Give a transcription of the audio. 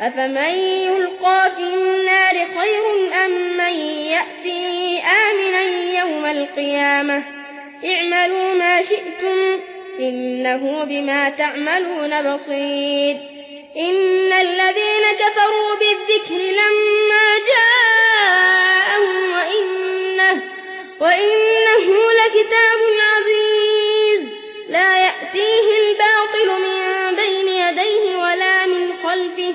أفمن يلقى في النار خير أم من يأتي آمنا يوم القيامة اعملوا ما شئتم إنه بما تعملون بصير إن الذين كفروا بالذكر لما جاءهم وإنه, وإنه لكتاب عزيز لا يأتيه الباطل من بين يديه ولا من خلفه